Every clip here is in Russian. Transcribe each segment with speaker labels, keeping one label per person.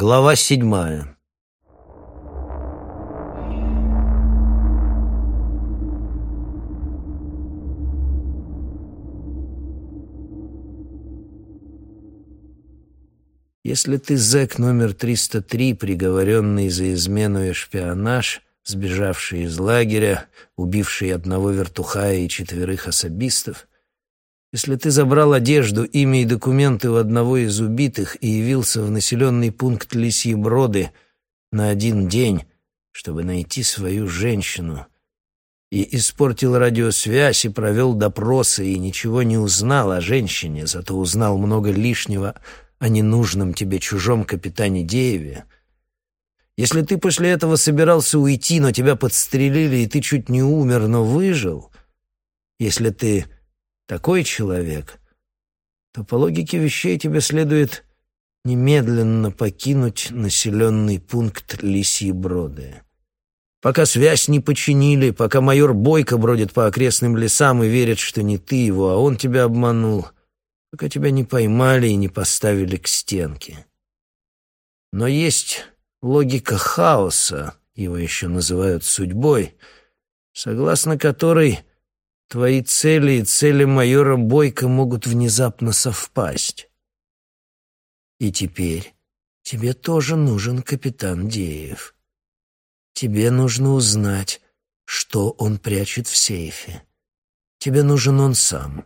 Speaker 1: Глава седьмая. Если ты зэк номер 303, приговоренный за измену и шпионаж, сбежавший из лагеря, убивший одного вертухая и четверых особистов, если ты забрал одежду, имя и документы у одного из убитых и явился в населенный пункт Лисьи Броды на один день, чтобы найти свою женщину, и испортил радиосвязь и провел допросы и ничего не узнал о женщине, зато узнал много лишнего о ненужном тебе чужом капитане Дееве, если ты после этого собирался уйти, но тебя подстрелили, и ты чуть не умер, но выжил, если ты такой человек, то по логике вещей тебе следует немедленно покинуть населенный пункт Лисьи Броды. Пока связь не починили, пока майор Бойко бродит по окрестным лесам и верит, что не ты его, а он тебя обманул, пока тебя не поймали и не поставили к стенке. Но есть логика хаоса, его еще называют судьбой, согласно которой Твои цели и цели майора Бойко могут внезапно совпасть. И теперь тебе тоже нужен капитан Деев. Тебе нужно узнать, что он прячет в сейфе. Тебе нужен он сам.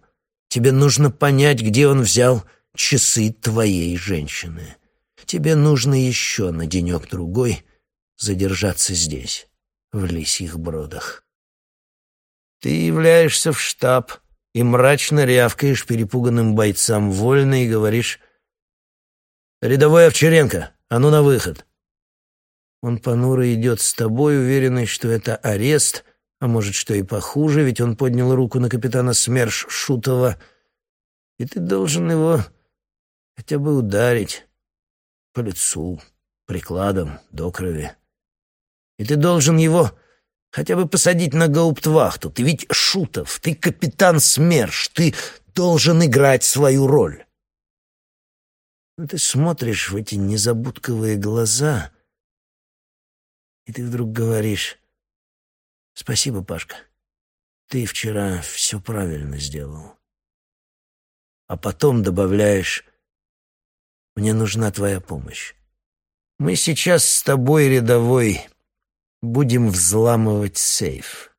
Speaker 1: Тебе нужно понять, где он взял часы твоей женщины. Тебе нужно еще на денек-другой задержаться здесь, в лисьих бродах. Ты являешься в штаб и мрачно рявкаешь перепуганным бойцам вольно и говоришь «Рядовой Овчаренко, а ну на выход!» Он понуро идет с тобой, уверенный, что это арест, а может, что и похуже, ведь он поднял руку на капитана СМЕРШ Шутова, и ты должен его хотя бы ударить по лицу, прикладом, до крови. И ты должен его Хотя бы посадить на гауптвахту. Ты ведь Шутов, ты капитан СМЕРШ, ты должен играть свою роль. Но ты смотришь в эти незабудковые глаза, и ты вдруг говоришь «Спасибо, Пашка, ты вчера все правильно сделал». А потом добавляешь «Мне нужна твоя помощь. Мы сейчас с тобой, рядовой, Будем взламывать сейф.